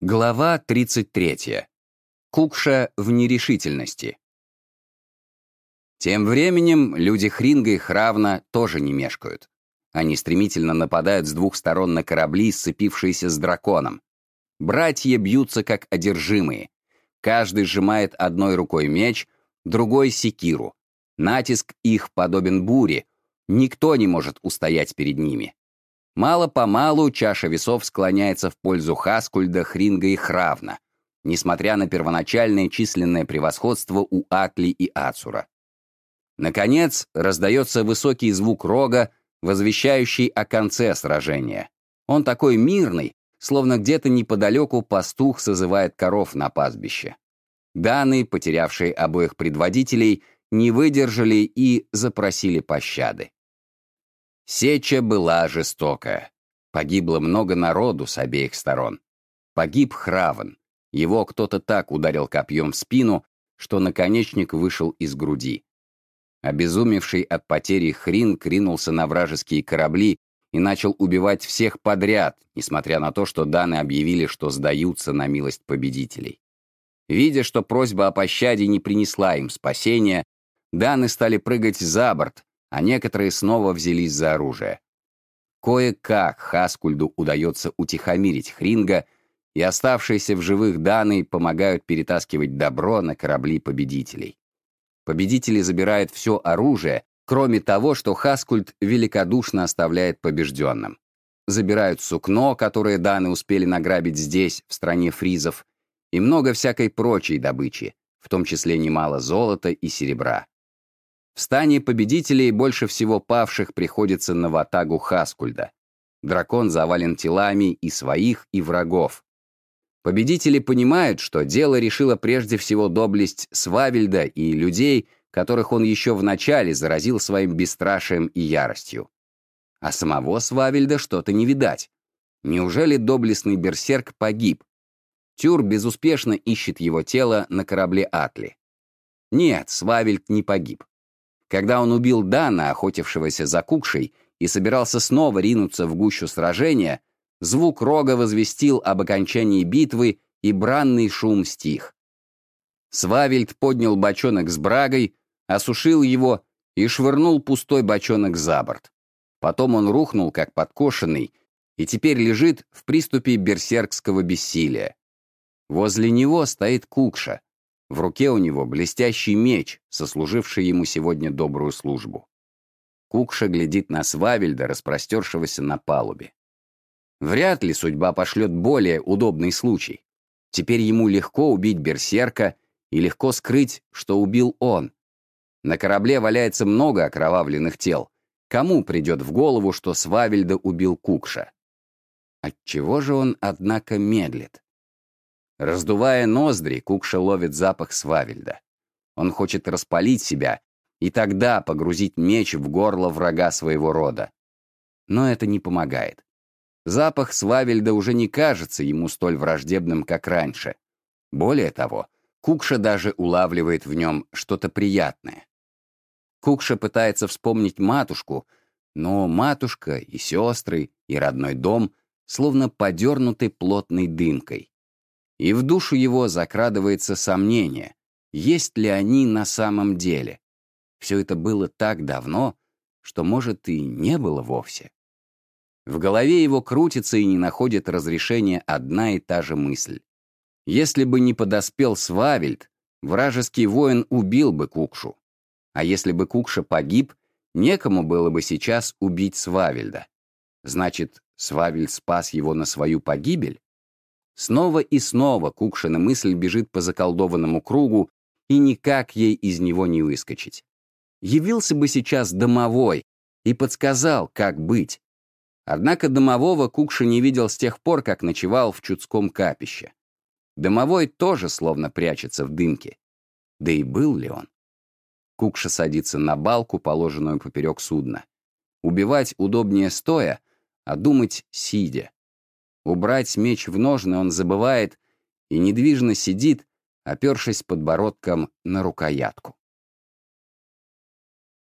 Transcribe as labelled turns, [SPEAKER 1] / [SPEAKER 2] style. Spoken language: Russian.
[SPEAKER 1] Глава 33. Кукша в нерешительности. Тем временем люди Хринга и Хравна тоже не мешкают. Они стремительно нападают с двух сторон на корабли, сцепившиеся с драконом. Братья бьются как одержимые. Каждый сжимает одной рукой меч, другой — секиру. Натиск их подобен буре. Никто не может устоять перед ними. Мало-помалу чаша весов склоняется в пользу Хаскульда, Хринга и Хравна, несмотря на первоначальное численное превосходство у Атли и Ацура. Наконец, раздается высокий звук рога, возвещающий о конце сражения. Он такой мирный, словно где-то неподалеку пастух созывает коров на пастбище. Даны, потерявшие обоих предводителей, не выдержали и запросили пощады. Сеча была жестокая. Погибло много народу с обеих сторон. Погиб Хравен. Его кто-то так ударил копьем в спину, что наконечник вышел из груди. Обезумевший от потери Хрин кринулся на вражеские корабли и начал убивать всех подряд, несмотря на то, что Даны объявили, что сдаются на милость победителей. Видя, что просьба о пощаде не принесла им спасения, Даны стали прыгать за борт, а некоторые снова взялись за оружие. Кое-как Хаскульду удается утихомирить Хринга, и оставшиеся в живых Даны помогают перетаскивать добро на корабли победителей. Победители забирают все оружие, кроме того, что Хаскульд великодушно оставляет побежденным. Забирают сукно, которое Даны успели награбить здесь, в стране фризов, и много всякой прочей добычи, в том числе немало золота и серебра. В стане победителей больше всего павших приходится на ватагу Хаскульда. Дракон завален телами и своих, и врагов. Победители понимают, что дело решило прежде всего доблесть Свавельда и людей, которых он еще в начале заразил своим бесстрашием и яростью. А самого Свавельда что-то не видать. Неужели доблестный берсерк погиб? Тюр безуспешно ищет его тело на корабле Атли. Нет, Свавельд не погиб. Когда он убил Дана, охотившегося за Кукшей, и собирался снова ринуться в гущу сражения, звук рога возвестил об окончании битвы, и бранный шум стих. Свавельд поднял бочонок с брагой, осушил его и швырнул пустой бочонок за борт. Потом он рухнул, как подкошенный, и теперь лежит в приступе берсеркского бессилия. Возле него стоит Кукша, в руке у него блестящий меч, сослуживший ему сегодня добрую службу. Кукша глядит на Свавельда, распростершегося на палубе. Вряд ли судьба пошлет более удобный случай. Теперь ему легко убить берсерка и легко скрыть, что убил он. На корабле валяется много окровавленных тел. Кому придет в голову, что Свавельда убил Кукша? Отчего же он, однако, медлит? Раздувая ноздри, Кукша ловит запах свавельда. Он хочет распалить себя и тогда погрузить меч в горло врага своего рода. Но это не помогает. Запах свавельда уже не кажется ему столь враждебным, как раньше. Более того, Кукша даже улавливает в нем что-то приятное. Кукша пытается вспомнить матушку, но матушка и сестры, и родной дом словно подернуты плотной дымкой. И в душу его закрадывается сомнение, есть ли они на самом деле. Все это было так давно, что, может, и не было вовсе. В голове его крутится и не находит разрешения одна и та же мысль. Если бы не подоспел Свавельд, вражеский воин убил бы Кукшу. А если бы Кукша погиб, некому было бы сейчас убить Свавельда. Значит, Свавельд спас его на свою погибель? Снова и снова Кукшина мысль бежит по заколдованному кругу, и никак ей из него не выскочить. Явился бы сейчас домовой и подсказал, как быть. Однако домового Кукша не видел с тех пор, как ночевал в Чудском капище. Домовой тоже словно прячется в дымке. Да и был ли он? Кукша садится на балку, положенную поперек судна. Убивать удобнее стоя, а думать сидя. Убрать меч в ножны он забывает и недвижно сидит, опершись подбородком на рукоятку.